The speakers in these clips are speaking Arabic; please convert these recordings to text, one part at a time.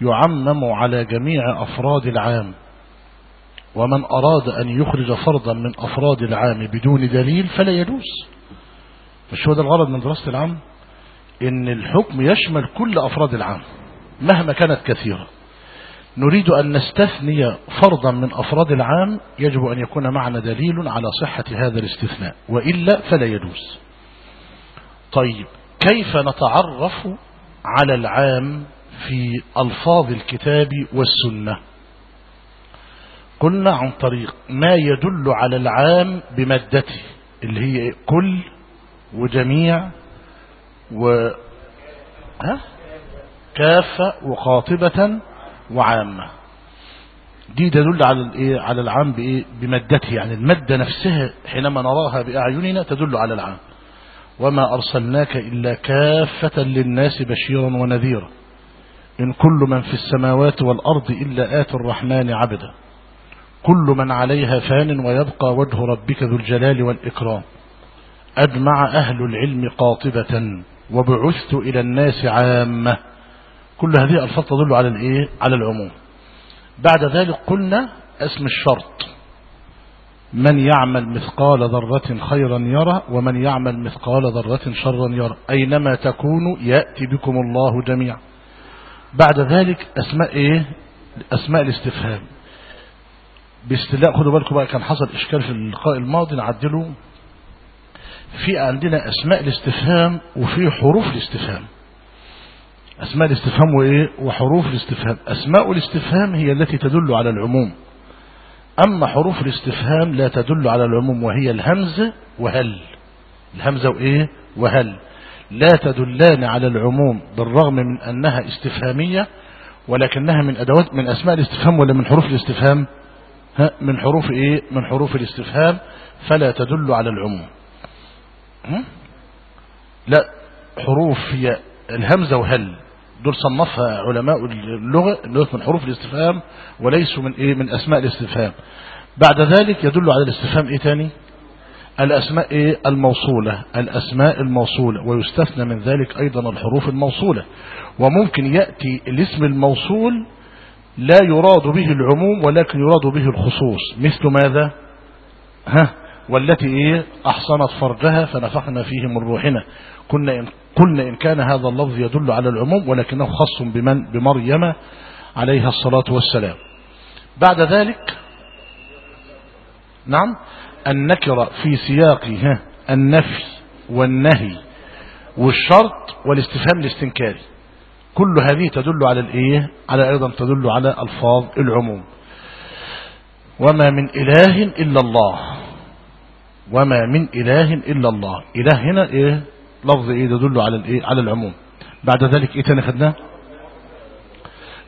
يعمم على جميع أفراد العام. ومن أراد أن يخرج فرضا من أفراد العام بدون دليل فلا يجوز. مش هو ده الغرض من دراسة العام إن الحكم يشمل كل أفراد العام مهما كانت كثيرة. نريد أن نستثني فرضا من أفراد العام يجب أن يكون معنا دليل على صحة هذا الاستثناء وإلا فلا يجوز. طيب كيف نتعرف على العام؟ في ألفاظ الكتاب والسنة. قلنا عن طريق ما يدل على العام بمادته اللي هي كل وجميع و؟ كافة وقاطبة وعامة. دي تدل على الايه على العام بإيه؟ بمادته يعني المادة نفسها حينما نراها بأعيننا تدل على العام. وما أرسلناك إلا كافة للناس بشيرا ونذيرا. إن كل من في السماوات والأرض إلا آت الرحمن عبدا. كل من عليها فان ويبقى وجه ربك ذو الجلال والإكرام. أجمع أهل العلم قاطبة وبعثت إلى الناس عامة. كل هذه الألفاظ تدل على الإيه؟ على العموم. بعد ذلك قلنا اسم الشرط. من يعمل مثقال ذرة خيرا يرى ومن يعمل مثقال ذرة شرا يرى أينما تكونوا يأتي بكم الله جميعا. بعد ذلك أسماء إيه؟ أسماء الاستفهام. باستلاء خدوا بالكم بقى كان حصل إشكال في اللقاء الماضي نعدله. في عندنا أسماء الاستفهام وفي حروف الاستفهام. أسماء الاستفهام وإيه؟ وحروف الاستفهام. أسماء الاستفهام هي التي تدل على العموم. أما حروف الاستفهام لا تدل على العموم وهي الهمزة وهل. الهمزة وإيه؟ وهل. لا تدلان على العموم بالرغم من أنها استفهامية ولكنها من أدوات من أسماء الاستفهام ولا من حروف الاستفهام؟ ها من حروف إيه؟ من حروف الاستفهام فلا تدل على العموم. لا حروف هي الهمزة وهل. دول صنفها علماء اللغة اللغة من حروف الاستفهام وليسوا من إيه؟ من أسماء الاستفهام. بعد ذلك يدل على الاستفهام إيه تاني؟ الأسماء إيه الموصولة الأسماء الموصولة ويستثنى من ذلك أيضا الحروف الموصولة. وممكن يأتي الاسم الموصول لا يراد به العموم ولكن يراد به الخصوص. مثل ماذا؟ ها؟ والتي إيه أحصنت فرجها فنفخنا فيه من روحنا. كنا إن قلنا إن كان هذا اللفظ يدل على العموم ولكنه خاص بمن؟ بمريم عليها الصلاة والسلام. بعد ذلك نعم. النكرة في سياق النفي والنهي والشرط والاستفهام الاستنكاري. كل هذه تدل على الإيه؟ على أيضا تدل على ألفاظ العموم. وما من إله إلا الله. وما من إله إلا الله. إله هنا إيه؟ لفظ إيه؟ يدل على الإيه؟ على العموم. بعد ذلك إيه تاني خدناه؟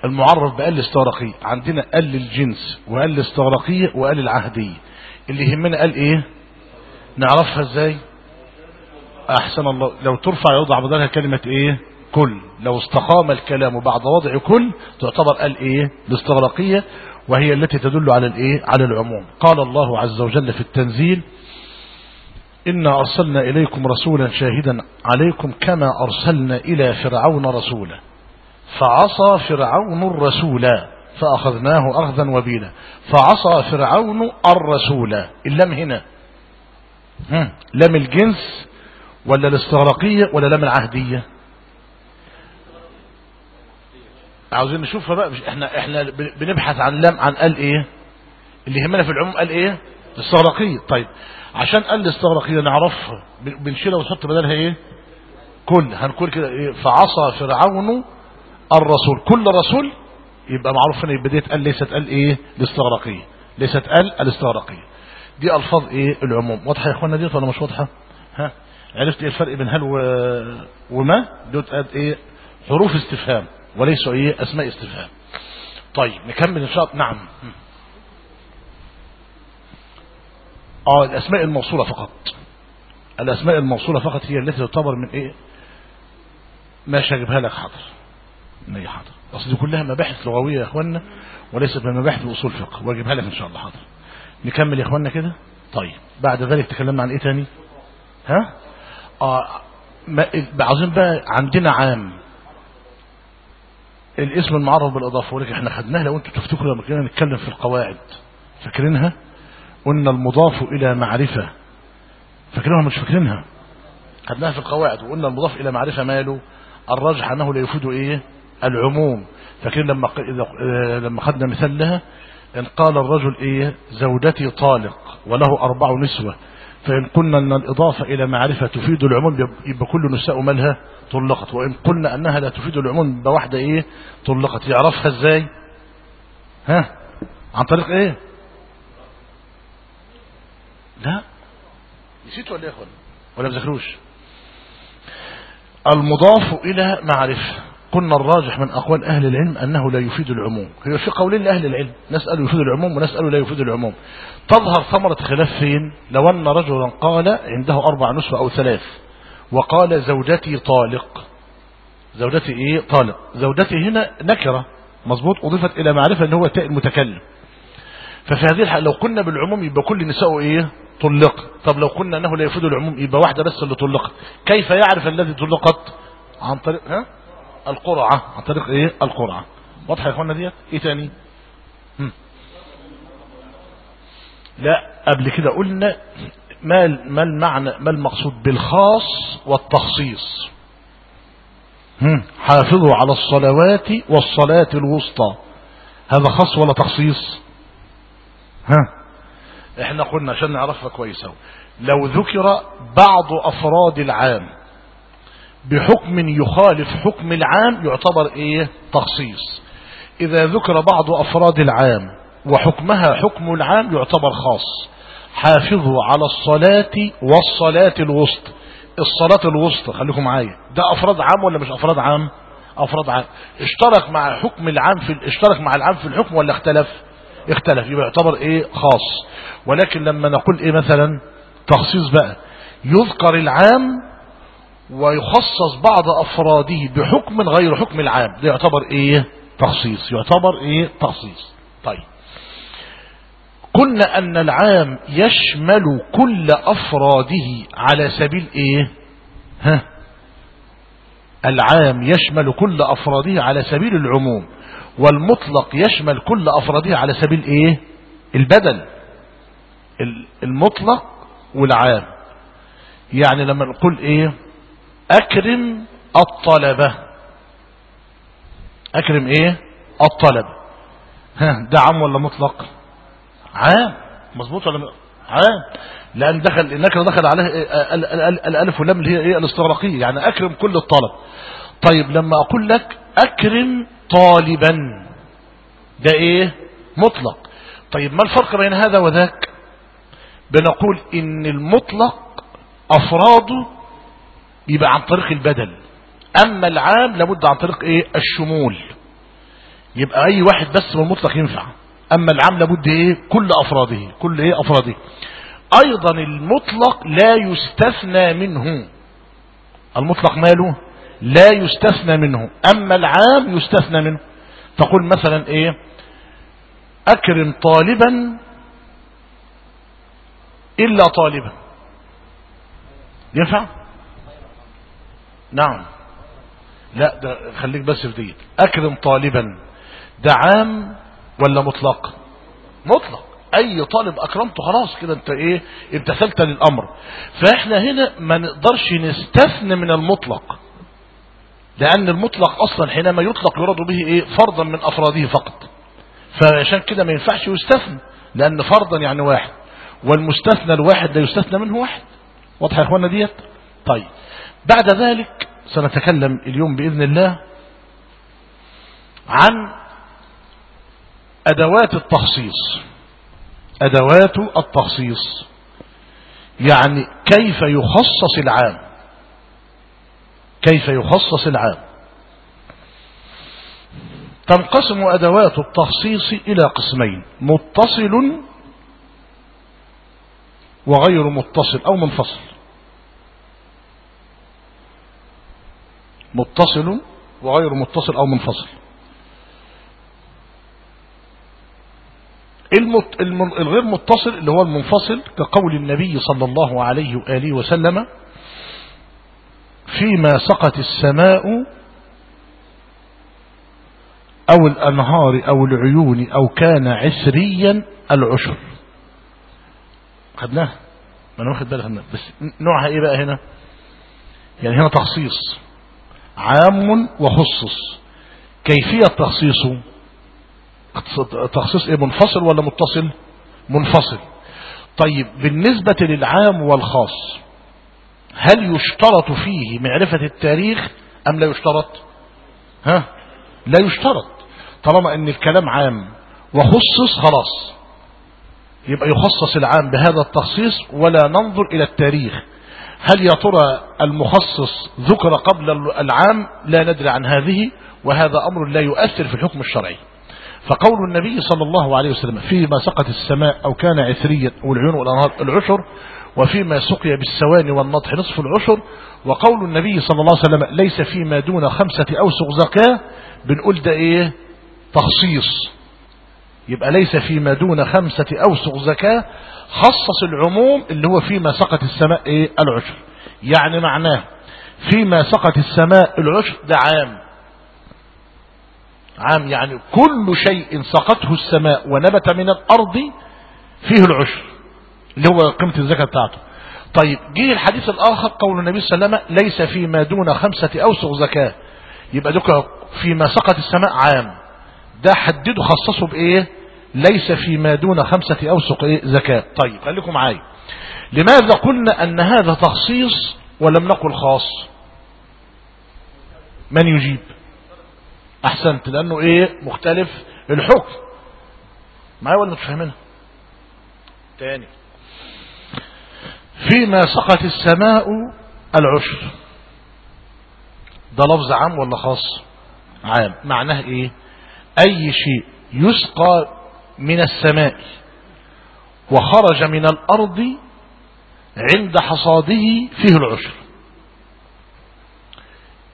المعرف بقال الاستغراقية عندنا قال الجنس وقال الاستغراقية وقال العهدية. اللي يهمنا قال إيه؟ نعرفها إزاي؟ أحسن الله. لو ترفع يوضع بدلها كلمة إيه؟ كل. لو استقام الكلام بعد وضع كل تعتبر قال إيه؟ الاستغراقية وهي التي تدل على الإيه؟ على العموم. قال الله عز وجل في التنزيل إنا أرسلنا إليكم رسولا شاهدا عليكم كما أرسلنا إلى فرعون رسولا. فعصى فرعون الرسول فأخذناه أخذا وبيلا. فعصى فرعون الرسول. اللام هنا. لام الجنس ولا الاستغراقية ولا لام العهدية. عاوزين نشوفها بقى مش إحنا إحنا بنبحث عن لام عن قال إيه؟ اللي يهمنا في العموم قال إيه؟ الاستغراقية. طيب عشان قال الاستغراقية نعرفها بنشيلها ونحط بدلها إيه؟ كل. هنقول كده إيه؟ فعصى فرعون الرسول. كل رسول يبقى معروف هنا يبقى ديت قال ليست قال إيه؟ الاستغراقية ليست قال الاستغراقية دي ألفاظ إيه؟ العموم. واضحة يا اخوانا ديت ولا مش واضحة؟ ها؟ عرفت إيه الفرق بين هل و... وما؟ دوت قال إيه؟ حروف استفهام وليسوا إيه؟ أسماء استفهام. طيب نكمل إن شاء الله. نعم. آه الأسماء الموصولة فقط. الأسماء الموصولة فقط هي التي تعتبر من إيه؟ ماشي هجيبها لك حاضر. اي حاضر. اصل دي كلها مباحث لغوية يا اخوانا وليست من مباحث الأصول فقه واجيبها لك إن شاء الله. حاضر. نكمل يا اخوانا كده؟ طيب. بعد ذلك تكلمنا عن إيه تاني؟ ها؟ آه عاوزين بقى عندنا عام. الاسم المعرف بالإضافة ولكن إحنا خدناها لو أنتوا تفتكروا لما كنا نتكلم في القواعد. فاكرينها؟ قلنا المضاف إلى معرفة. فاكرينها مش فاكرينها؟ خدناها في القواعد وقلنا المضاف إلى معرفة ماله. الراجح أنه لا يفيد إيه؟ العموم. فاكرين لما ق- لما خدنا مثال لها إن قال الرجل إيه؟ زوجتي طالق وله أربع نسوة. فإن قلنا أن الإضافة إلى معرفة تفيد العموم يب- يبقى كل نساء مالها طلقت. وإن قلنا أنها لا تفيد العموم يبقى واحدة إيه؟ طلقت. يعرفها إزاي؟ ها؟ عن طريق إيه؟ لا. نسيت ولا يا إخوان؟ ولا بذكروش المضاف إلى معرفة. قلنا الراجح من أقوال أهل العلم أنه لا يفيد العموم. هي في قولين لأهل العلم. نسأل يفيد العموم ونسأل لا يفيد العموم. تظهر ثمرة خلاف فين لو أن رجلا قال عنده أربع نسوة أو ثلاث وقال زوجتي طالق. زوجتي إيه؟ طالق. زوجتي هنا نكرة. مظبوط؟ أضيفت إلى معرفة أنه هو تاء المتكلم. ففي هذه الحالة لو قلنا بالعموم يبقى كل نساء إيه؟ طلق. طب لو قلنا أنه لا يفيد العموم يبقى واحدة بس اللي طلقت كيف يعرف الذي طلقت؟ عن طريق ها؟ القرعة عن طريق إيه؟ القرعة. واضحة يا اخوانا ديت؟ إيه تاني. لا قبل كده قلنا ما ما المعنى ما المقصود بالخاص والتخصيص. حافظوا على الصلوات والصلاة الوسطى. هذا خاص ولا تخصيص؟ ها. إحنا قلنا عشان نعرفها كويس. لو ذكر بعض أفراد العام بحكم يخالف حكم العام يعتبر إيه؟ تخصيص. إذا ذكر بعض أفراد العام وحكمها حكم العام يعتبر خاص. حافظوا على الصلاة والصلاة الوسطى الصلاة الوسطى خليكم معايا. ده أفراد عام ولا مش أفراد عام؟ أفراد عام. اشترك مع حكم العام في اشترك مع العام في الحكم ولا اختلف؟ اختلف. يبقى يعتبر إيه؟ خاص. ولكن لما نقول إيه مثلا؟ تخصيص بقى. يذكر العام ويخصص بعض أفراده بحكم غير حكم العام. ده يعتبر إيه؟ تخصيص. يعتبر إيه؟ تخصيص. طيب. قلنا أن العام يشمل كل أفراده على سبيل إيه؟ ها؟ العام يشمل كل أفراده على سبيل العموم والمطلق يشمل كل أفراده على سبيل إيه؟ البدل. المطلق والعام. يعني لما نقول إيه؟ أكرم الطلبة. أكرم إيه؟ الطلبة ده عام ولا مطلق؟ عام. مظبوط ولا عام. لأن دخل النكرة دخل عليه ال- ال- الألف واللام اللي هي إيه؟ الاستغراقية. يعني أكرم كل الطلب. طيب لما أقول لك أكرم طالبا ده إيه؟ مطلق. طيب ما الفرق بين هذا وذاك؟ بنقول إن المطلق أفراده يبقى عن طريق البدل أما العام لابد عن طريق إيه؟ الشمول. يبقى أي واحد بس من المطلق ينفع. أما العام لابد إيه؟ كل أفراده كل إيه؟ أفراده. أيضا المطلق لا يستثنى منه. المطلق ماله؟ لا يستثنى منه. أما العام يستثنى منه. تقول مثلا إيه؟ أكرم طالبا إلا طالبا. ينفع؟ نعم. لا ده خليك بس في دي أكرم طالبا ده عام ولا مطلق؟ مطلق. أي طالب أكرمته خلاص كده أنت إيه امتثلت للأمر. فإحنا هنا ما نقدرش نستثنى من المطلق لأن المطلق أصلا حينما يطلق يراد به إيه فرضا من أفراده فقط. فعشان كده ما ينفعش يستثنى لأن فرضا يعني واحد والمستثنى الواحد لا يستثنى منه واحد. واضح يا اخوانا ديت؟ طيب. بعد ذلك سنتكلم اليوم بإذن الله عن أدوات التخصيص. أدوات التخصيص. يعني كيف يخصص العام. كيف يخصص العام. تنقسم أدوات التخصيص إلى قسمين متصل وغير متصل أو منفصل. متصل وغير متصل أو منفصل. المت... الم... الغير متصل اللي هو المنفصل كقول النبي صلى الله عليه وآله وسلم فيما سقت السماء أو الأنهار أو العيون أو كان عسريا العشر. خدناها؟ ما أنا واخد منها بس نوعها إيه بقى هنا؟ يعني هنا تخصيص. عام وخصص. كيفية تخصيصه؟ تخصيص إيه منفصل ولا متصل؟ منفصل. طيب بالنسبة للعام والخاص هل يشترط فيه معرفة التاريخ أم لا يشترط؟ ها؟ لا يشترط. طالما إن الكلام عام وخصص خلاص. يبقى يخصص العام بهذا التخصيص ولا ننظر إلى التاريخ. هل يا ترى المخصص ذكر قبل العام؟ لا ندري عن هذه وهذا أمر لا يؤثر في الحكم الشرعي. فقول النبي صلى الله عليه وسلم فيما سقط السماء أو كان عثريا والعيون والأنهار العشر وفيما سقي بالسوان والنضح نصف العشر وقول النبي صلى الله عليه وسلم ليس فيما دون خمسة أوسق زكاة بنقول ده إيه؟ تخصيص. يبقى ليس فيما دون خمسة أوسق زكاة خصص العموم اللي هو فيما سقط السماء إيه؟ العشر. يعني معناه فيما سقط السماء العشر ده عام. عام يعني كل شيء سقطه السماء ونبت من الأرض فيه العشر اللي هو قيمة الزكاة بتاعته. طيب جه الحديث الآخر قول النبي صلى الله عليه وسلم ليس فيما دون خمسة أوسق زكاة. يبقى دوك فيما سقط السماء عام. ده حدده خصصه بإيه؟ ليس فيما دون خمسة أوسق إيه زكاة. طيب خليكم معايا لماذا قلنا أن هذا تخصيص ولم نقل خاص؟ من يجيب؟ أحسنت لأنه إيه؟ مختلف الحكم. معايا ولا مش فاهمينها؟ تاني. فيما سقط السماء العشر. ده لفظ عام ولا خاص؟ عام. معناه إيه؟ أي شيء يسقى من السماء وخرج من الأرض عند حصاده فيه العشر.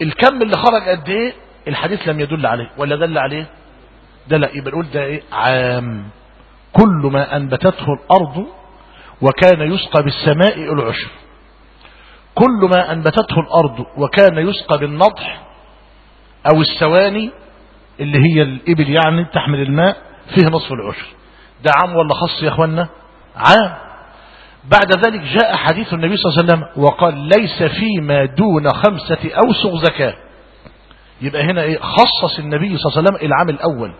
الكم اللي خرج قد إيه؟ الحديث لم يدل عليه. ولا دل عليه؟ ده لا يبقى نقول ده إيه؟ عام. كل ما أنبتته الأرض وكان يسقى بالسماء العشر. كل ما أنبتته الأرض وكان يسقى بالنضح أو السواني اللي هي الإبل يعني تحمل الماء فيه نصف العشر. ده عام ولا خاص يا اخوانا عام. بعد ذلك جاء حديث النبي صلى الله عليه وسلم وقال ليس فيما دون خمسة أوسق زكاة. يبقى هنا إيه؟ خصص النبي صلى الله عليه وسلم العام الأول.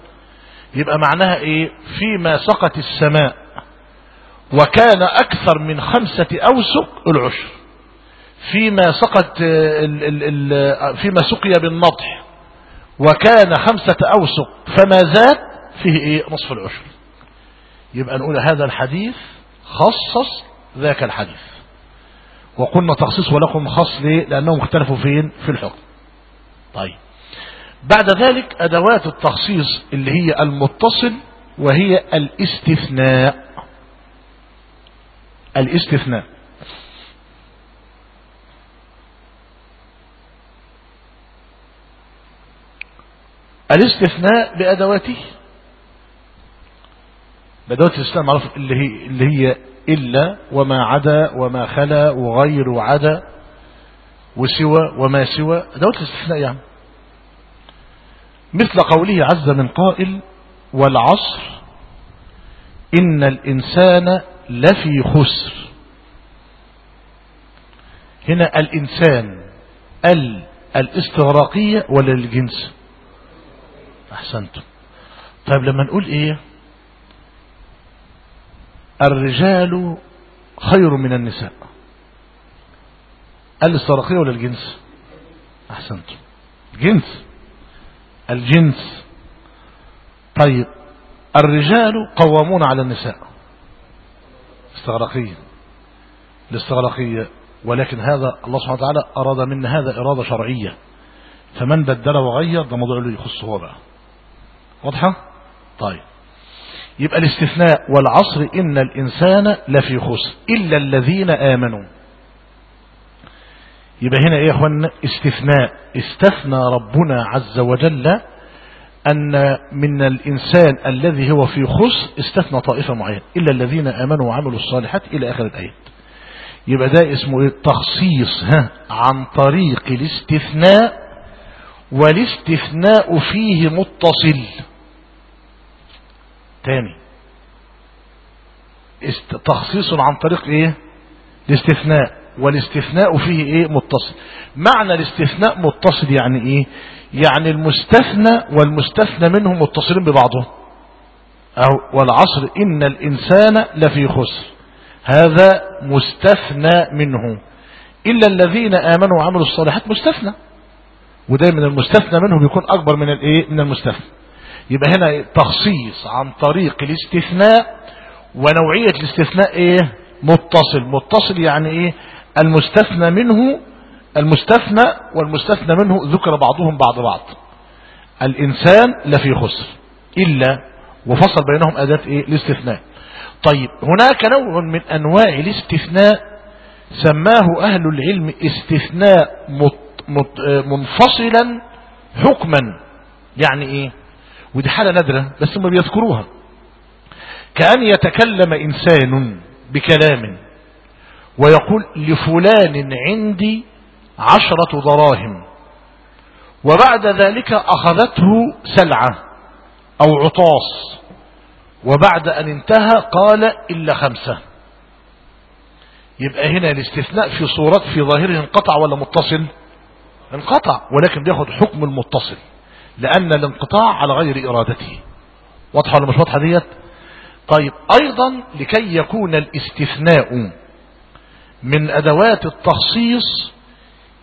يبقى معناها إيه؟ فيما سقط السماء وكان أكثر من خمسة أوسق العشر. فيما سقط ال ال ال فيما سقي بالنضح وكان خمسة أوسق. فما زاد فيه إيه؟ نصف العشر. يبقى نقول هذا الحديث خصص ذاك الحديث. وقلنا تخصيص ولكم خاص ليه لأنهم اختلفوا فين؟ في الحكم. طيب. بعد ذلك أدوات التخصيص اللي هي المتصل وهي الاستثناء. الاستثناء. الاستثناء بأدواته. بأدوات الاستثناء معروف اللي هي, اللي هي إلا وما عدا وما خلا وغير عدا وسوى وما سوى. أدوات الاستثناء يعني. مثل قوله عز من قائل والعصر إن الإنسان لفي خسر. هنا الإنسان ال الاستغراقية ولا الجنس؟ أحسنتم. طيب لما نقول إيه؟ الرجال خير من النساء. الاستغراقية ولا الجنس؟ أحسنتم جنس الجنس. طيب الرجال قوامون على النساء. استغرقية الاستغرقية ولكن هذا الله سبحانه وتعالى أراد منا هذا إرادة شرعية. فمن بدل وغير ده موضوع له يخص هو بقى. واضحة؟ طيب. يبقى الاستثناء والعصر إن الإنسان لفي خسر إلا الذين آمنوا. يبقى هنا إيه يا اخوانا استثناء. استثنى ربنا عز وجل أن من الإنسان الذي هو في خسر استثنى طائفة معينة إلا الذين آمنوا وعملوا الصالحات إلى آخر الآيات. يبقى ده اسمه إيه؟ تخصيص ها عن طريق الاستثناء والاستثناء فيه متصل. تاني. تخصيص عن طريق إيه؟ الاستثناء. والاستثناء فيه إيه؟ متصل. معنى الاستثناء متصل يعني إيه؟ يعني المستثنى والمستثنى منه متصلين ببعضهم. أو والعصر إن الإنسان لفي خسر. هذا مستثنى منه. إلا الذين آمنوا وعملوا الصالحات مستثنى. ودايما المستثنى منه بيكون أكبر من الإيه؟ من المستثنى. يبقى هنا تخصيص عن طريق الاستثناء ونوعية الاستثناء إيه؟ متصل. متصل يعني إيه؟ المستثنى منه المستثنى والمستثنى منه ذكر بعضهم بعض بعض. الإنسان لفي خسر إلا وفصل بينهم أداة إيه؟ الاستثناء. طيب هناك نوع من أنواع الاستثناء سماه أهل العلم استثناء مت مت منفصلا حكما. يعني إيه؟ ودي حالة نادرة بس هم بيذكروها. كأن يتكلم إنسان بكلام ويقول لفلان عندي عشرة دراهم وبعد ذلك أخذته سلعة أو عطاس وبعد أن انتهى قال إلا خمسة. يبقى هنا الاستثناء في صورات في ظاهره انقطع ولا متصل؟ انقطع ولكن بياخد حكم المتصل. لأن الانقطاع على غير إرادته. واضحة ولا مش واضحة ديت؟ طيب أيضا لكي يكون الاستثناء من أدوات التخصيص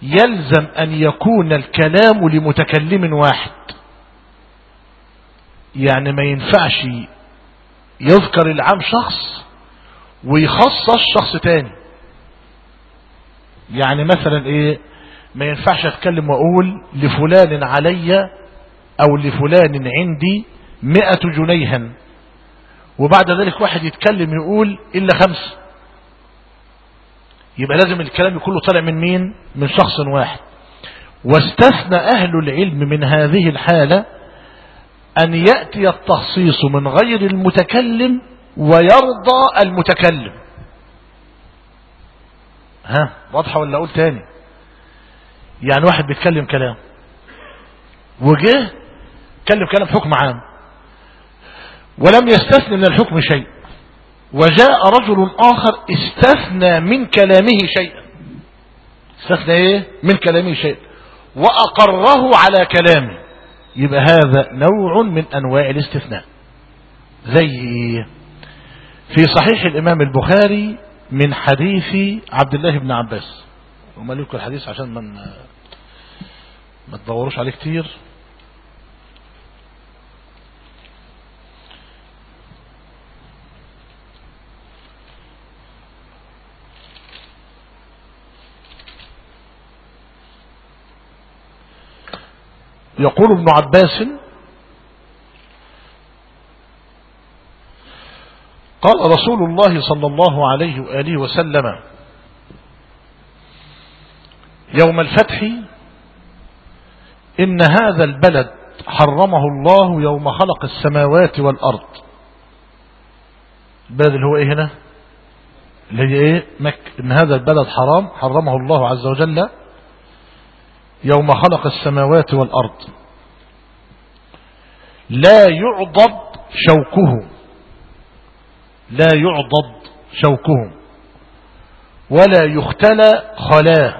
يلزم أن يكون الكلام لمتكلم واحد. يعني ما ينفعش يذكر العام شخص ويخصص شخص تاني. يعني مثلا إيه؟ ما ينفعش أتكلم وأقول لفلان علي أو لفلان عندي مئة جنيها. وبعد ذلك واحد يتكلم يقول إلا خمسة يبقى لازم الكلام كله طالع من مين؟ من شخص واحد. واستثنى أهل العلم من هذه الحالة أن يأتي التخصيص من غير المتكلم ويرضى المتكلم. ها واضحة ولا أقول تاني؟ يعني واحد بيتكلم كلام. وجه كلم كلام حكم عام. ولم يستثني من الحكم شيء. وجاء رجل آخر استثنى من كلامه شيئا. استثنى إيه؟ من كلامه شيئا. وأقره على كلامه. يبقى هذا نوع من أنواع الاستثناء. زي في صحيح الإمام البخاري من حديث عبد الله بن عباس. وما لكم الحديث عشان ما تدوروش عليه كتير. يقول ابن عباس قال رسول الله صلى الله عليه وآله وسلم يوم الفتح إن هذا البلد حرمه الله يوم خلق السماوات والأرض. البلد اللي هو إيه هنا؟ اللي هي إيه؟ مك إن هذا البلد حرام حرمه الله عز وجل. يوم خلق السماوات والأرض. لا يعضد شوكه. لا يعضد شوكه. ولا يختلى خلاه.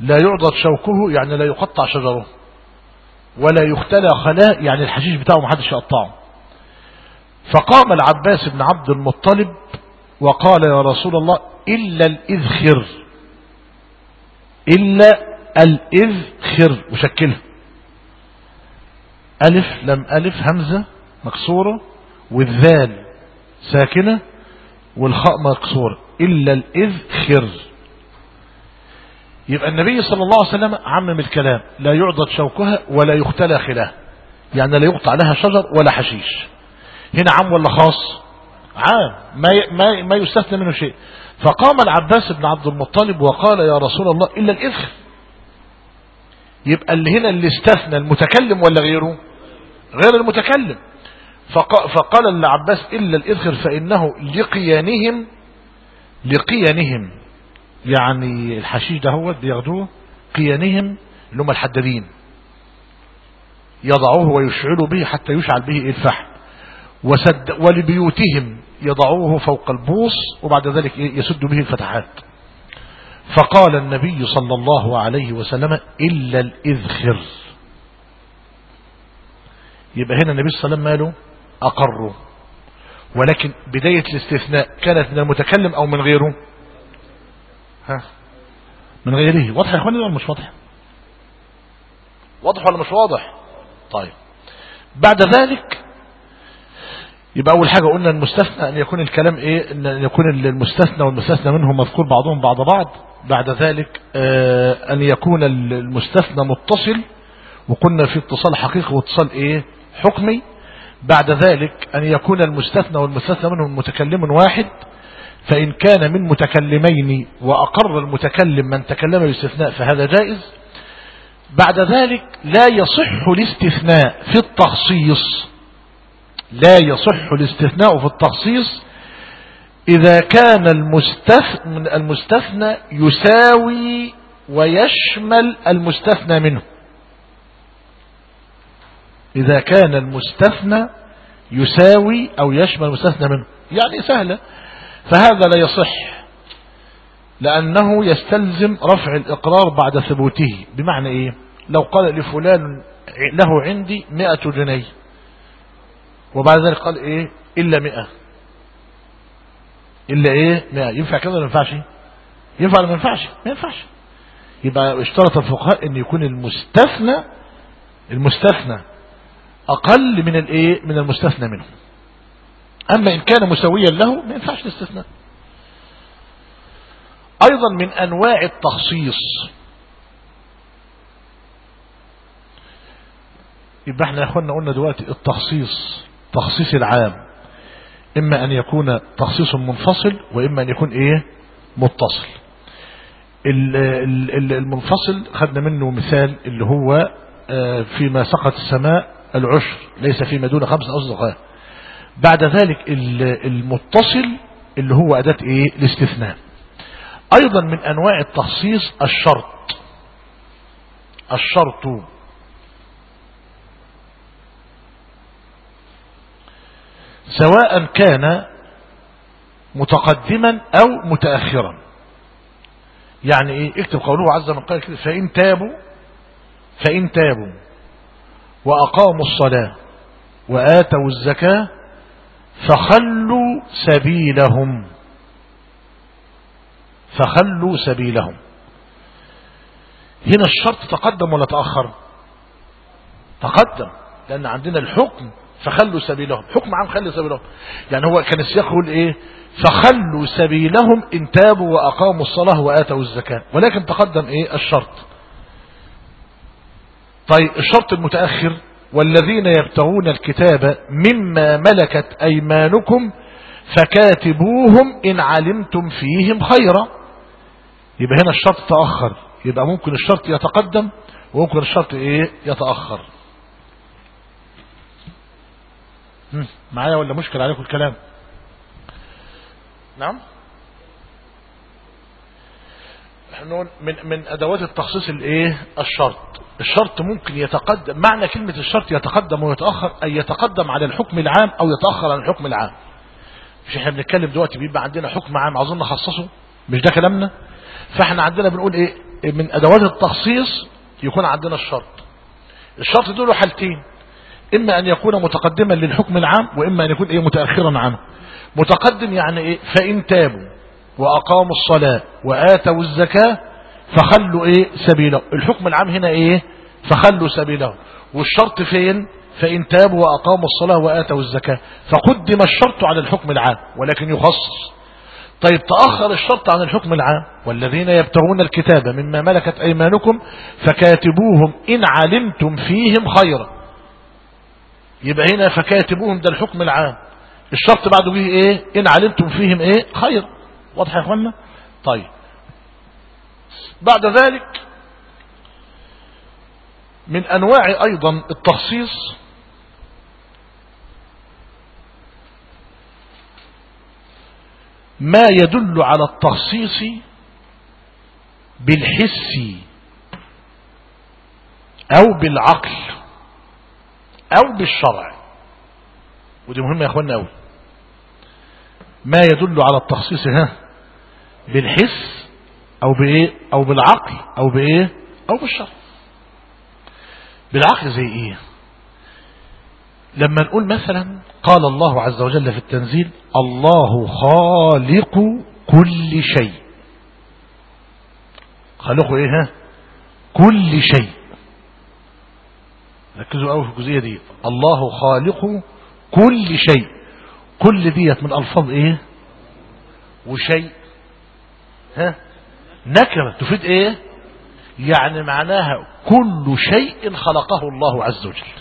لا يعضد شوكه يعني لا يقطع شجره. ولا يختلى خلاه يعني الحشيش بتاعه محدش يقطعه. فقام العباس بن عبد المطلب وقال يا رسول الله إلا الإذخر. إلا الإذخر وشكلها ألف لم ألف همزة مكسورة والذال ساكنة والخاء مكسورة. إلا الإذخر يبقى النبي صلى الله عليه وسلم عمم الكلام. لا يعضد شوكها ولا يختلى خلاه. يعني لا يقطع لها شجر ولا حشيش. هنا عام ولا خاص؟ عام. ما ما ما يستثنى منه شيء. فقام العباس بن عبد المطلب وقال يا رسول الله إلا الإذخر يبقى اللي هنا اللي استثنى المتكلم ولا غيره؟ غير المتكلم. فقال العباس إلا الإذخر فإنه لقيانهم لقيانهم. يعني الحشيش ده هو بياخدوه قيانهم اللي هم الحدادين. يضعوه ويشعلوا به حتى يشعل به الفحم وسد ولبيوتهم. يضعوه فوق البوص وبعد ذلك يسد به الفتحات. فقال النبي صلى الله عليه وسلم إلا الإذخر. يبقى هنا النبي صلى الله عليه وسلم ماله؟ أقره. ولكن بداية الاستثناء كانت من المتكلم أو من غيره؟ ها؟ من غيره. واضح يا إخواني ولا مش واضح؟ واضح ولا مش واضح؟ طيب. بعد ذلك يبقى أول حاجة قلنا المستثنى أن يكون الكلام إيه؟ أن يكون المستثنى والمستثنى منهم مذكور بعضهم بعض بعض. بعد ذلك آه أن يكون المستثنى متصل وقلنا في اتصال حقيقي واتصال إيه؟ حكمي. بعد ذلك أن يكون المستثنى والمستثنى منهم متكلم واحد فإن كان من متكلمين وأقر المتكلم من تكلم بالاستثناء فهذا جائز. بعد ذلك لا يصح الاستثناء في التخصيص. لا يصح الاستثناء في التخصيص إذا كان المستثنى, المستثنى يساوي ويشمل المستثنى منه. إذا كان المستثنى يساوي أو يشمل المستثنى منه. يعني سهلة. فهذا لا يصح لأنه يستلزم رفع الإقرار بعد ثبوته. بمعنى إيه؟ لو قال لفلان له عندي مئة جنيه. وبعد ذلك قال إيه؟ إلا مئة. إلا إيه؟ مئة. ينفع كذا ولا ما ينفعش؟ ينفع ولا ما ينفعش؟ ما ينفعش. يبقى اشترط الفقهاء إن يكون المستثنى المستثنى أقل من الإيه؟ من المستثنى منه. أما إن كان مسويا له ما ينفعش الاستثناء. أيضا من أنواع التخصيص. يبقى إحنا يا اخوانا قلنا دلوقتي التخصيص. تخصيص العام. إما أن يكون تخصيص منفصل وإما أن يكون إيه؟ متصل. المنفصل خدنا منه مثال اللي هو فيما سقط السماء العشر ليس فيما دون خمس أصدقاء. بعد ذلك المتصل اللي هو أداة إيه؟ الاستثناء. أيضا من أنواع التخصيص الشرط. الشرط سواء كان متقدما أو متأخرا. يعني إيه؟ اكتب قوله عز من قال فإن تابوا فإن تابوا وأقاموا الصلاة وآتوا الزكاة فخلوا سبيلهم. فخلوا سبيلهم. هنا الشرط تقدم ولا تأخر؟ تقدم لأن عندنا الحكم فخلوا سبيلهم. حكم عام خلوا سبيلهم. يعني هو كان السياق يقول إيه؟ فخلوا سبيلهم إن تابوا وأقاموا الصلاة وآتوا الزكاة. ولكن تقدم إيه؟ الشرط. طيب الشرط المتأخر والذين يبتغون الكتاب مما ملكت أيمانكم فكاتبوهم إن علمتم فيهم خيرا. يبقى هنا الشرط تأخر. يبقى ممكن الشرط يتقدم وممكن الشرط إيه؟ يتأخر. معايا ولا مشكلة عليكم الكلام؟ نعم. نقول من من أدوات التخصيص الإيه؟ الشرط. الشرط ممكن يتقدم معنى كلمة الشرط يتقدم ويتأخر أي يتقدم على الحكم العام أو يتأخر عن الحكم العام. مش إحنا بنتكلم دلوقتي بيبقى عندنا حكم عام عاوزين نخصصه؟ مش ده كلامنا؟ فإحنا عندنا بنقول إيه من أدوات التخصيص يكون عندنا الشرط. الشرط دول حالتين. إما أن يكون متقدما للحكم العام وإما أن يكون إيه متأخرا عنه. متقدم يعني إيه؟ فإن تابوا وأقاموا الصلاة وآتوا الزكاة فخلوا إيه سبيله. الحكم العام هنا إيه؟ فخلوا سبيله. والشرط فين؟ فإن تابوا وأقاموا الصلاة وآتوا الزكاة. فقدم الشرط على الحكم العام ولكن يخصص. طيب تأخر الشرط عن الحكم العام. والذين يبتغون الكتاب مما ملكت أيمانكم فكاتبوهم إن علمتم فيهم خيرا. يبقى هنا فكاتبوهم ده الحكم العام. الشرط بعده به إيه؟ إن علمتم فيهم إيه؟ خير. واضح يا اخوانا طيب. بعد ذلك من أنواع أيضا التخصيص ما يدل على التخصيص بالحس أو بالعقل. أو بالشرع. ودي مهمة يا اخوانا قوي ما يدل على التخصيص ها بالحس أو بإيه؟ أو بالعقل أو بإيه؟ أو بالشرع. بالعقل زي إيه؟ لما نقول مثلا قال الله عز وجل في التنزيل الله خالق كل شيء. خالقه إيه ها؟ كل شيء. ركزوا قوي في الجزئية دي. الله خالق كل شيء. كل ديت من ألفاظ إيه؟ وشيء. ها؟ نكرة. تفيد إيه؟ يعني معناها كل شيء خلقه الله عز وجل.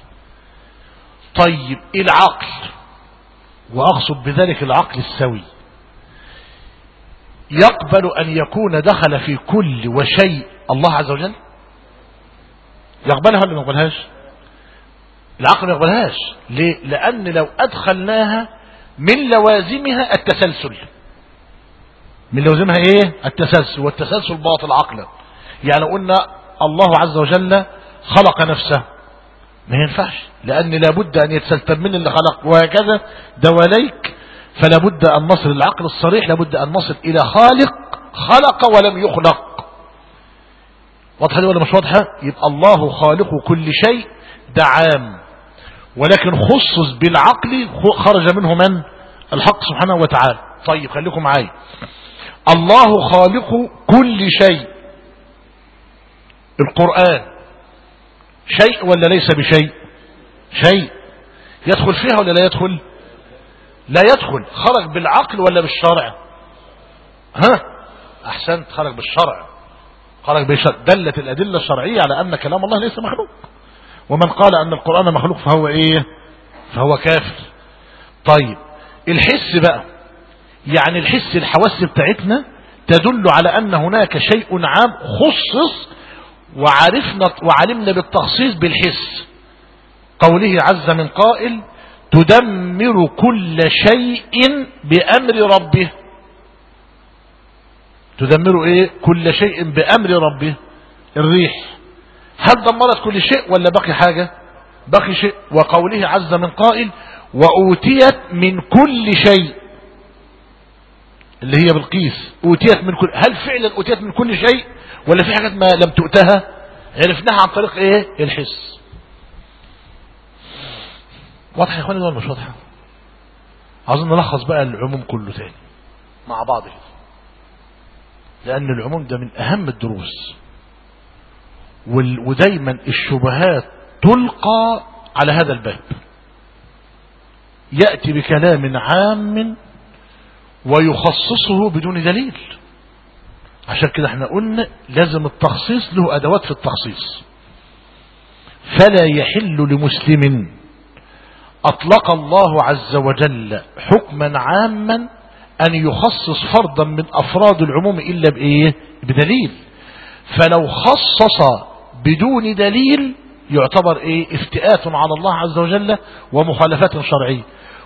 طيب العقل؟ وأقصد بذلك العقل السوي. يقبل أن يكون دخل في كل وشيء الله عز وجل؟ يقبلها ولا ما يقبلهاش؟ العقل ما يقبلهاش. ليه؟ لأن لو أدخلناها من لوازمها التسلسل. من لوازمها إيه؟ التسلسل. والتسلسل باطل عقلا. يعني قلنا الله عز وجل خلق نفسه. ما ينفعش. لأن لابد أن يتسلسل. من اللي خلق؟ وهكذا دواليك. فلا بد أن نصل العقل الصريح. لابد أن نصل إلى خالق خلق ولم يخلق. واضحة دي ولا مش واضحة؟ يبقى الله خالق كل شيء ده عام ولكن خصص بالعقل خرج منه من؟ الحق سبحانه وتعالى. طيب خليكم معايا. الله خالق كل شيء. القرآن. شيء ولا ليس بشيء؟ شيء. يدخل فيها ولا لا يدخل؟ لا يدخل. خرج بالعقل ولا بالشرع؟ ها؟ أحسنت خرج بالشرع. خرج بالشرع. دلت الأدلة الشرعية على أن كلام الله ليس مخلوق. ومن قال أن القرآن مخلوق فهو إيه؟ فهو كافر. طيب الحس بقى يعني الحس الحواس بتاعتنا تدل على أن هناك شيء عام خصص وعرفنا وعلمنا بالتخصيص بالحس. قوله عز من قائل تدمر كل شيء بأمر ربه. تدمر إيه؟ كل شيء بأمر ربه. الريح. هل دمرت كل شيء ولا بقي حاجة؟ بقي شيء. وقوله عز من قائل وأوتيت من كل شيء. اللي هي بالقيس. أوتيت من كل هل فعلا أوتيت من كل شيء؟ ولا في حاجات ما لم تؤتها؟ عرفناها عن طريق إيه؟ الحس. واضح يا إخواني ولا مش واضحه عاوزين نلخص بقى العموم كله تاني. مع بعض. لأن العموم ده من أهم الدروس. ودايما الشبهات تلقى على هذا الباب. يأتي بكلام عام ويخصصه بدون دليل. عشان كده إحنا قلنا لازم التخصيص له أدوات في التخصيص. فلا يحل لمسلم أطلق الله عز وجل حكما عاما أن يخصص فردا من أفراد العموم إلا بإيه؟ بدليل. فلو خصص بدون دليل يعتبر إيه؟ افتئات على الله عز وجل ومخالفات شرعية.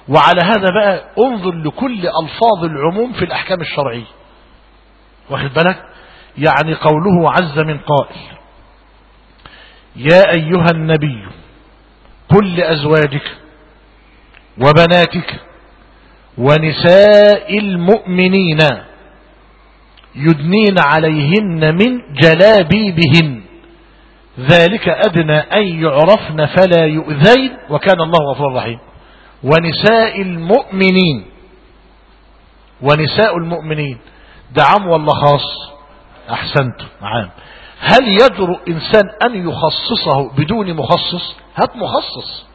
وعلى هذا بقى انظر لكل ألفاظ العموم في الأحكام الشرعية. واخد بالك؟ يعني قوله عز من قائل يا أيها النبي قل لأزواجك وبناتك ونساء المؤمنين يدنين عليهن من جلابيبهن. ذلك أدنى أن يعرفن فلا يؤذين وكان الله غفور رحيم. ونساء المؤمنين ونساء المؤمنين ده عام ولا خاص. احسنت عام هل يجرؤ إنسان أن يخصصه بدون مخصص؟ هات مخصص.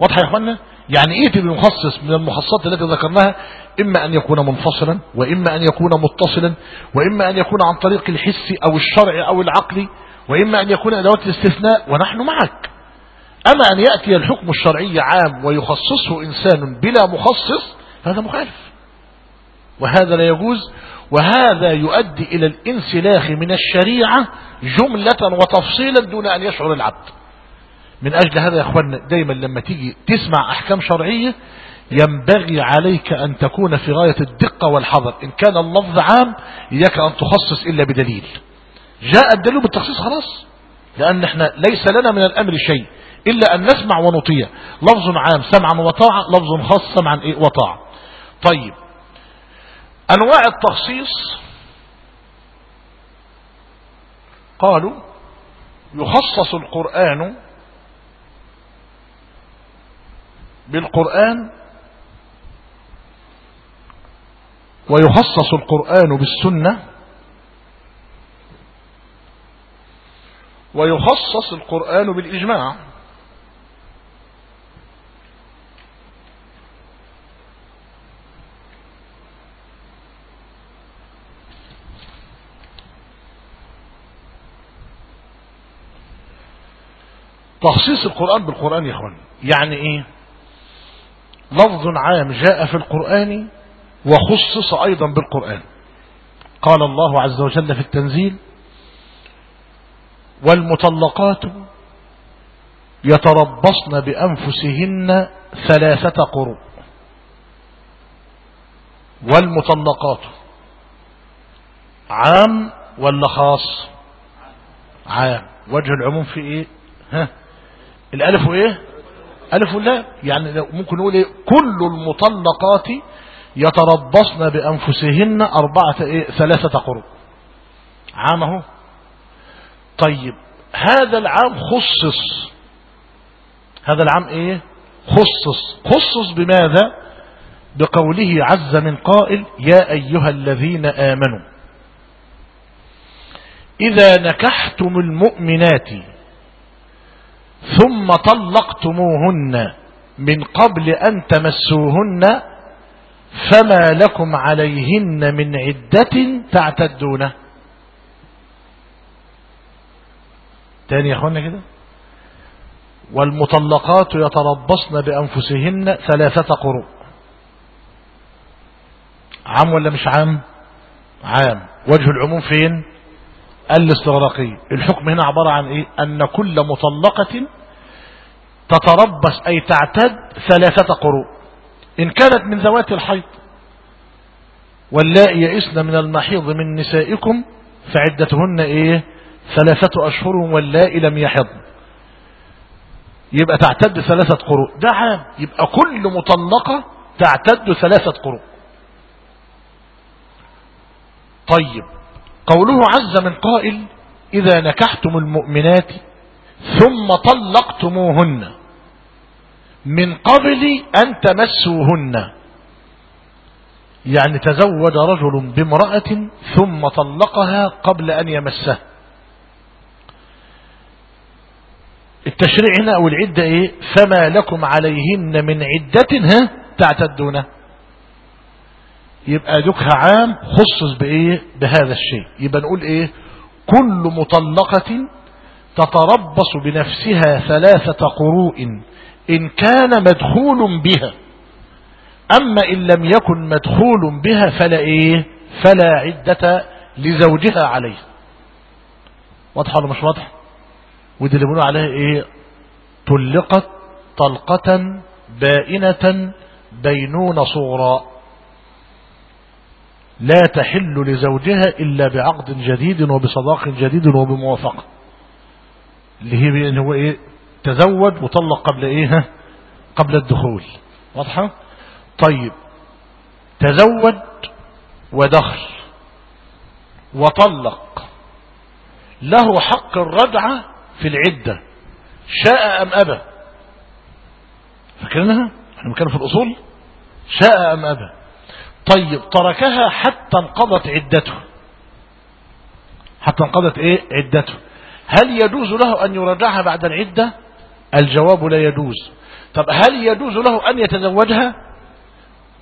واضح يا اخوانا يعني إيه تبقى مخصص من المخصصات التي ذكرناها؟ إما أن يكون منفصلا وإما أن يكون متصلا وإما أن يكون عن طريق الحس أو الشرع أو العقلي وإما أن يكون أدوات الاستثناء ونحن معك. أما أن يأتي الحكم الشرعي عام ويخصصه إنسان بلا مخصص هذا مخالف. وهذا لا يجوز وهذا يؤدي إلى الانسلاخ من الشريعة جملة وتفصيلا دون أن يشعر العبد. من أجل هذا يا أخوانا دايما لما تيجي تسمع أحكام شرعية ينبغي عليك أن تكون في غاية الدقة والحذر. إن كان اللفظ عام إياك أن تخصص إلا بدليل. جاء الدليل بالتخصيص خلاص. لأن إحنا ليس لنا من الأمر شيء إلا أن نسمع ونطيع. لفظ عام سمعا وطاعة لفظ خاص سمعا إيه؟ وطاعة. طيب. أنواع التخصيص قالوا يخصص القرآن بالقرآن ويخصص القرآن بالسنة ويخصص القرآن بالإجماع. تخصيص القرآن بالقرآن يا إخوان يعني إيه؟ لفظ عام جاء في القرآن وخصص أيضا بالقرآن. قال الله عز وجل في التنزيل والمطلقات يتربصن بأنفسهن ثلاثة قروء. والمطلقات عام ولا خاص؟ عام. وجه العموم في إيه؟ ها؟ الألف وايه ألف ولا؟ يعني لو ممكن نقول إيه؟ كل المطلقات يتربصن بأنفسهن أربعة إيه؟ ثلاثة قروء. عام أهو. طيب هذا العام خصص. هذا العام إيه؟ خصص. خصص بماذا؟ بقوله عز من قائل يا أيها الذين آمنوا إذا نكحتم المؤمنات ثم طلقتموهن من قبل أن تمسوهن فما لكم عليهن من عدة تعتدونه تاني يا اخوانا كده؟ والمطلقات يتربصن بأنفسهن ثلاثة قروء. عام ولا مش عام؟ عام. وجه العموم فين؟ الاستغراقي. الحكم هنا عبارة عن إيه؟ أن كل مطلقة تتربص أي تعتد ثلاثة قروء. إن كانت من ذوات الحيض واللائي يئسن من المحيض من نسائكم فعدتهن إيه؟ ثلاثة أشهر واللائي لم يحض. يبقى تعتد ثلاثة قروء. ده عام. يبقى كل مطلقة تعتد ثلاثة قروء. طيب. قوله عز من قائل إذا نكحتم المؤمنات ثم طلقتموهن من قبل أن تمسوهن. يعني تزوج رجل بامرأة ثم طلقها قبل أن يمسها التشريع هنا أو العدة إيه؟ فما لكم عليهن من عدة ها؟ تعتدونه يبقى دكها عام خصص بإيه؟ بهذا الشيء. يبقى نقول إيه؟ كل مطلقة تتربص بنفسها ثلاثة قروء إن كان مدخول بها. أما إن لم يكن مدخول بها فلا إيه؟ فلا عدة لزوجها عليه. واضحة ولا مش واضح؟ ودي اللي بيقولوا عليها إيه؟ طلقت طلقة بائنة بينون صغرى. لا تحل لزوجها إلا بعقد جديد وبصداق جديد وبموافقة. اللي هي بأن هو إيه؟ تزوج وطلق قبل إيه؟ قبل الدخول. واضحة؟ طيب. تزوج ودخل. وطلق. له حق الرجعة في العدة شاء أم أبى؟ فاكرينها؟ إحنا بنتكلم في الأصول؟ شاء أم أبى؟ طيب تركها حتى انقضت عدته. حتى انقضت إيه؟ عدته. هل يجوز له أن يراجعها بعد العدة؟ الجواب لا يجوز. طب هل يجوز له أن يتزوجها؟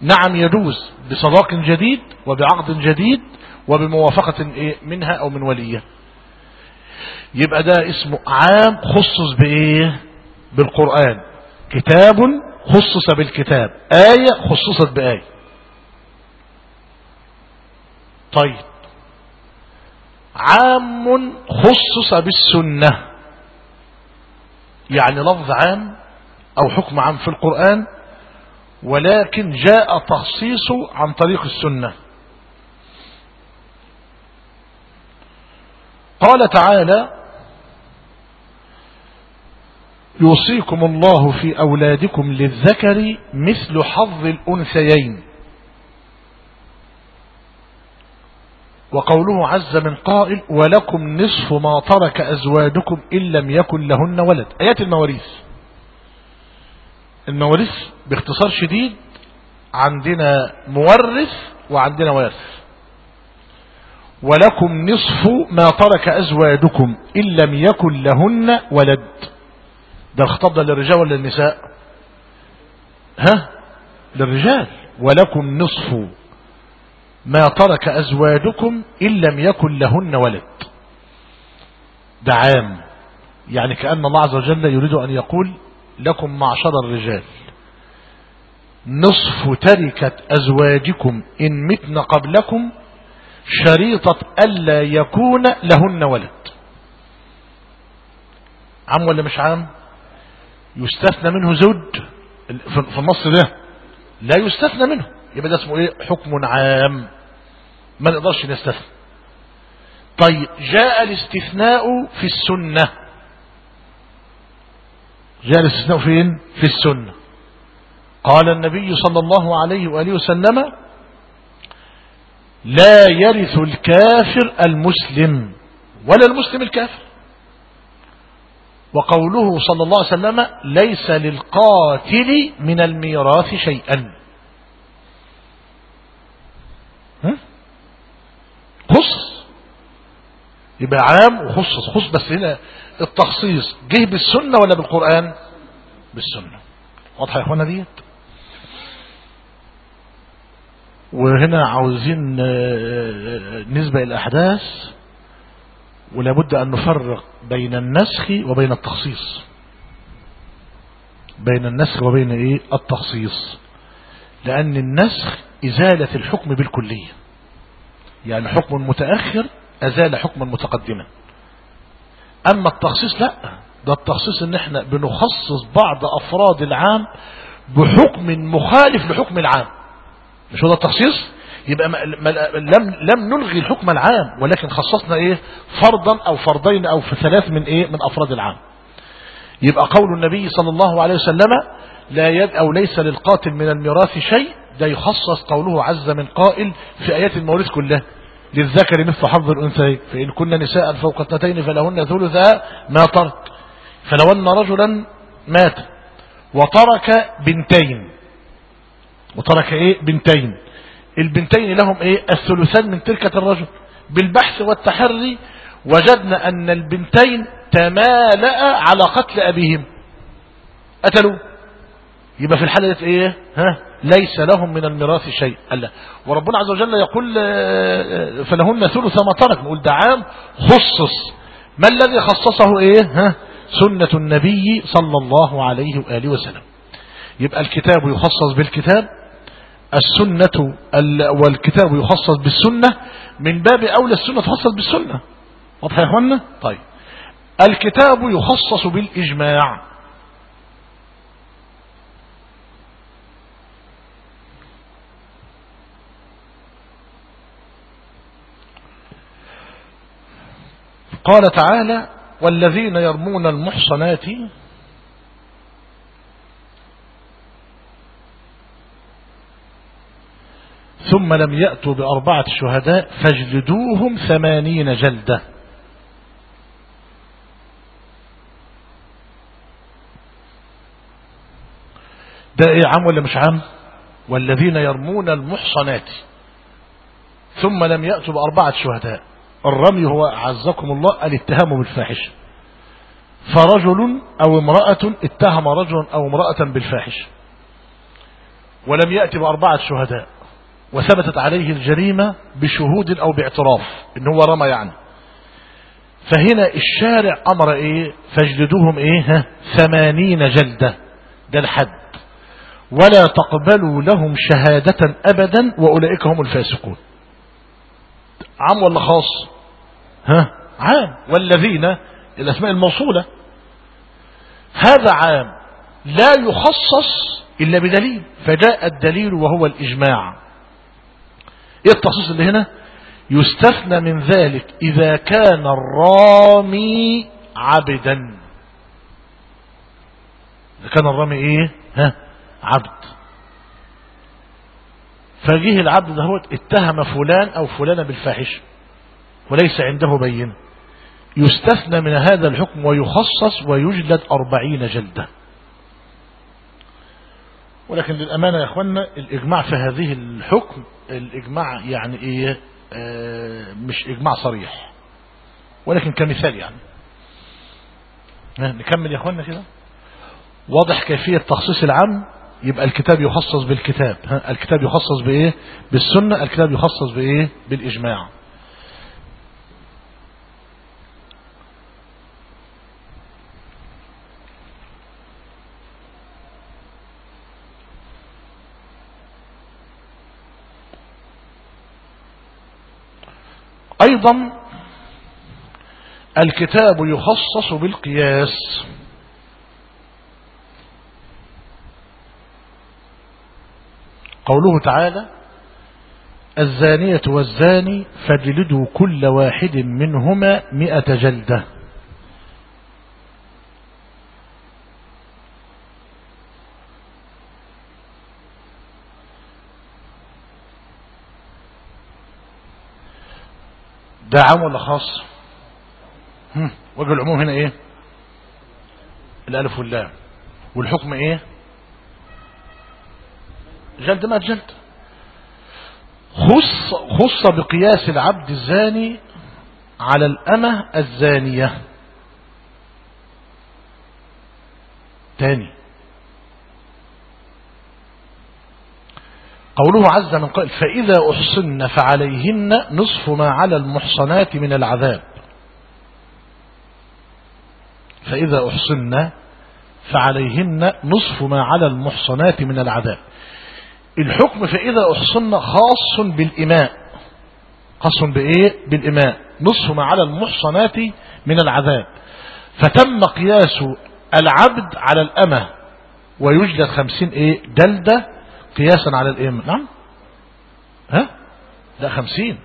نعم يجوز بصداق جديد وبعقد جديد وبموافقة إيه؟ منها أو من وليه يبقى ده اسمه عام خصص بإيه؟ بالقرآن. كتاب خصص بالكتاب. آية خصصت بآية. طيب. عام خصص بالسنة. يعني لفظ عام أو حكم عام في القرآن. ولكن جاء تخصيصه عن طريق السنة. قال تعالى يوصيكم الله في أولادكم للذكر مثل حظ الأنثيين. وقوله عز من قائل ولكم نصف ما ترك أزواجكم إن لم يكن لهن ولد. آيات المواريث. المواريث باختصار شديد عندنا مورث وعندنا وارث. ولكم نصف ما ترك أزواجكم إن لم يكن لهن ولد. ده الخطاب ده للرجال ولا للنساء؟ ها؟ للرجال. ولكم نصف ما ترك أزواجكم إن لم يكن لهن ولد. ده عام. يعني كأن الله عز وجل يريد أن يقول لكم معشر الرجال. نصف تركة أزواجكم إن متن قبلكم شريطة ألا يكون لهن ولد. عام ولا مش عام يستثنى منه زوج. في النص ده. لا يستثنى منه. يبقى ده اسمه إيه؟ حكم عام. ما نقدرش نستثنى. طيب جاء الاستثناء في السنة. جاء الاستثناء فين؟ في السنة. قال النبي صلى الله عليه وآله وسلم لا يرث الكافر المسلم ولا المسلم الكافر. وقوله صلى الله عليه وسلم ليس للقاتل من الميراث شيئا. خص. يبقى عام وخصص خص بس هنا التخصيص. جه بالسنة ولا بالقرآن؟ بالسنة. واضحة يا اخوانا ديت؟ وهنا عاوزين نسبة الأحداث ولابد أن نفرق بين النسخ وبين التخصيص. بين النسخ وبين إيه؟ التخصيص. لأن النسخ إزالة الحكم بالكلية. يعني حكم متأخر أزال حكما متقدما. أما التخصيص لا. ده التخصيص إن إحنا بنخصص بعض أفراد العام بحكم مخالف لحكم العام. مش هو ده التخصيص؟ يبقى لم لم نلغي الحكم العام ولكن خصصنا إيه؟ فرضا أو فرضين أو في ثلاث من إيه؟ من أفراد العام. يبقى قول النبي صلى الله عليه وسلم لا يد أو ليس للقاتل من الميراث شيء ده يخصص قوله عز من قائل في آيات المواريث كلها. للذكر مثل حظ الانثيين فإن كن نساء فوق اثنتين فلهن ثلثا ما ترك. فلو أن رجلا مات وترك بنتين وترك إيه؟ بنتين. البنتين لهم إيه؟ الثلثان من تركة الرجل. بالبحث والتحري وجدنا أن البنتين تمالأ على قتل أبيهم. قتلوا. يبقى في الحالة إيه؟ ها؟ ليس لهم من الميراث شيء. ألا وربنا عز وجل يقول فلهن ثلث ما ترك. نقول ده عام خصص. ما الذي خصصه إيه؟ ها؟ سنة النبي صلى الله عليه وآله وسلم. يبقى الكتاب يخصص بالكتاب السنة والكتاب يخصص بالسنة من باب أولى السنة تخصص بالسنة. واضح يا اخوانا طيب. الكتاب يخصص بالإجماع. قال تعالى والذين يرمون المحصنات ثم لم يأتوا بأربعة شهداء فاجلدوهم ثمانين جلدة. ده إيه عام ولا مش عام؟ والذين يرمون المحصنات. ثم لم يأتوا بأربعة شهداء. الرمي هو عزكم الله الاتهام بالفاحش. فرجل أو امرأة اتهم رجل أو امرأة بالفاحش. ولم يأتي بأربعة شهداء. وثبتت عليه الجريمة بشهود أو باعتراف إن هو رمى يعني. فهنا الشارع أمر إيه؟ فاجلدوهم إيه؟ ثمانين جلدة. ده الحد. ولا تقبلوا لهم شهادة أبدا وأولئك هم الفاسقون. عام ولا خاص؟ ها عام. والذين الأسماء الموصولة. هذا عام لا يخصص إلا بدليل. فجاء الدليل وهو الإجماع. إيه التخصيص اللي هنا؟ يستثنى من ذلك إذا كان الرامي عبدا. إذا كان الرامي إيه؟ ها؟ عبد. فجه العبد ده هو اتهم فلان أو فلانة بالفاحشة. وليس عنده بين. يستثنى من هذا الحكم ويخصص ويجلد أربعين جلدة. ولكن للأمانة يا أخوانا الإجماع في هذه الحكم الإجماع يعني إيه آه مش إجماع صريح. ولكن كمثال يعني. نكمل يا أخوانا كده. واضح كيفية تخصيص العام يبقى الكتاب يخصص بالكتاب. ها الكتاب يخصص بإيه؟ بالسنة الكتاب يخصص بإيه؟ بالإجماع. أيضا الكتاب يخصص بالقياس. قوله تعالى الزانية والزاني فاجلدوا كل واحد منهما مئة جلدة. ده عام ولا خاص. وجه العموم هنا إيه؟ الألف واللام. والحكم إيه؟ جلد ما جلد. خص, خص بقياس العبد الزاني على الأمة الزانية. تاني. قوله عز من قائل فإذا أحصن فعليهن نصف ما على المحصنات من العذاب. فإذا أحصن فعليهن نصف ما على المحصنات من العذاب. الحكم فإذا أحصن خاص بالإماء. خاص بإيه؟ بالإماء. نصف ما على المحصنات من العذاب. فتم قياس العبد على الأمة ويجلد خمسين إيه؟ جلدة قياسا على الإماء نعم. ها؟ لا خمسين.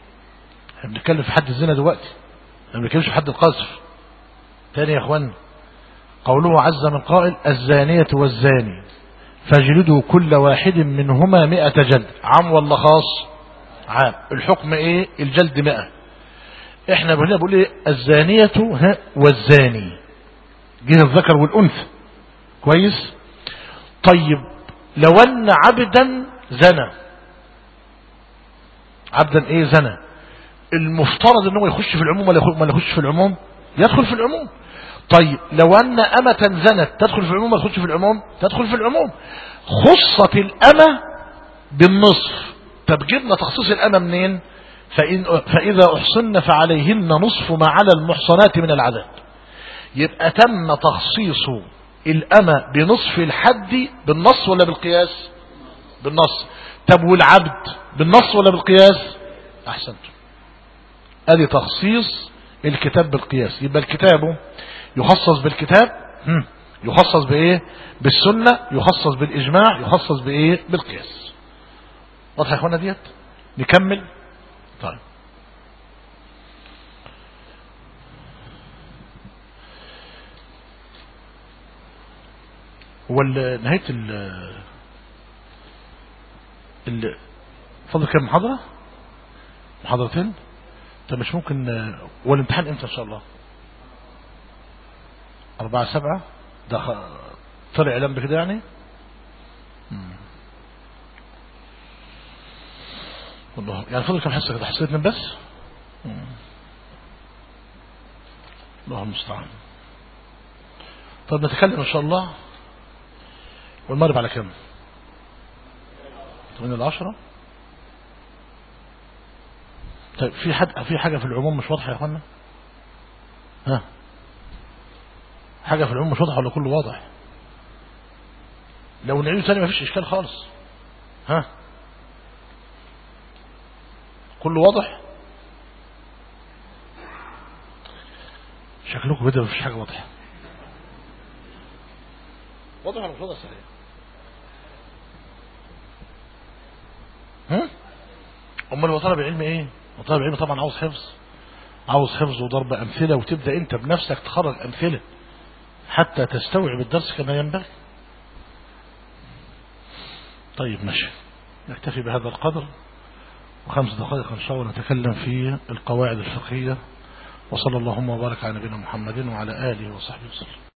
إحنا بنتكلم في حد الزنا دلوقتي. إحنا بنتكلمش في حد القذف. تاني يا اخوان قوله عز من قائل الزانية والزاني. فاجلدوا كل واحد منهما مئة جلد. عام ولا خاص؟ عام. الحكم إيه؟ الجلد مئة. إحنا هنا بقول إيه؟ الزانية والزاني. جه الذكر والأنثى. كويس؟ طيب لو أن عبدا زنى. عبدا إيه زنى؟ المفترض ان هو يخش في العموم ولا يخش في العموم؟ يدخل في العموم. طيب لو أن أمة زنت تدخل في العموم ولا تدخل في العموم؟ تدخل في العموم. خصت الأمة بالنصف. طب جبنا تخصيص الأمة منين؟ فإن فإذا أحصن فعليهن نصف ما على المحصنات من العذاب يبقى تم تخصيص الأمة بنصف الحد بالنص ولا بالقياس؟ بالنص. طب والعبد بالنص ولا بالقياس؟ أحسنتم. ادي تخصيص الكتاب بالقياس. يبقى الكتاب يخصص بالكتاب؟ يخصص بإيه؟ بالسنة. يخصص بالإجماع. يخصص بإيه؟ بالقياس. واضح يا اخوانا ديت؟ نكمل؟ طيب. هو نهاية ال ال فضل كام محاضرة محاضرتين؟ طب مش ممكن والامتحان إمتى إن شاء الله؟ أربعة سبعة؟ ده طلع إعلام بكده يعني؟ والله يعني فضل كم حصة كده حصتين بس؟ الله المستعان. طب نتكلم إن شاء الله. والمغرب على كم 8 العشرة طيب في حد في حاجة في العموم مش واضحة يا إخوانا؟ ها؟ حاجة في العموم مش واضحة ولا كله واضح؟ لو نعيد ثاني مفيش إشكال خالص. ها؟ كله واضح؟ شكلكم كده مفيش حاجة واضحة. واضح ولا مش واضح سريع أمال هو طالب العلم إيه؟ هو طالب العلم طبعا عاوز حفظ. عاوز حفظ وضرب أمثلة وتبدأ أنت بنفسك تخرج أمثلة حتى تستوعب الدرس كما ينبغي. طيب ماشي. نكتفي بهذا القدر. وخمس دقائق إن شاء الله نتكلم في القواعد الفقهية. وصلى اللهم وبارك على نبينا محمد وعلى آله وصحبه وسلم.